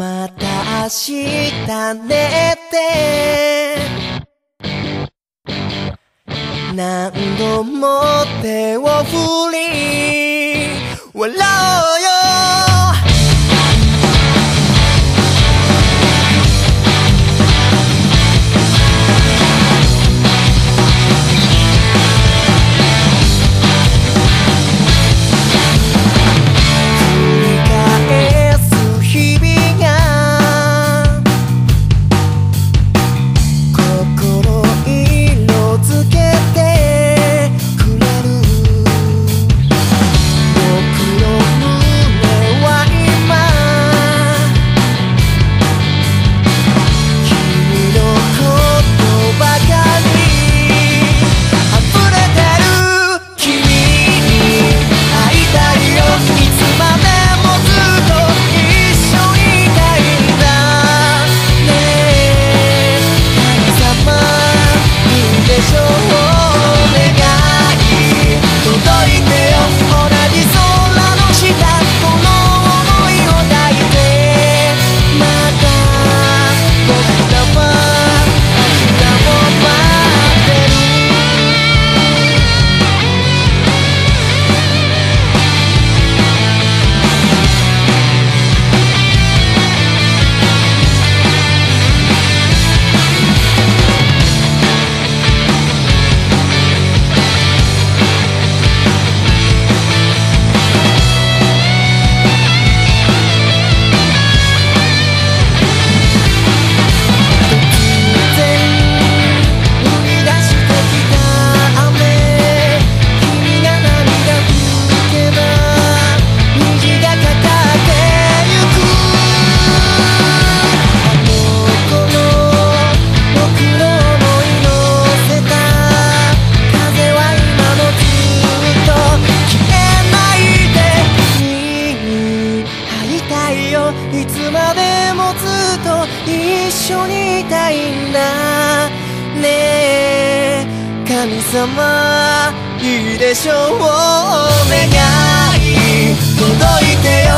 また明日ねって。何度も手を振り笑おうよ。よ。いつまでもずっと一緒にいたいんだ。ねえ神様いいでしょう。願い。届いてよ。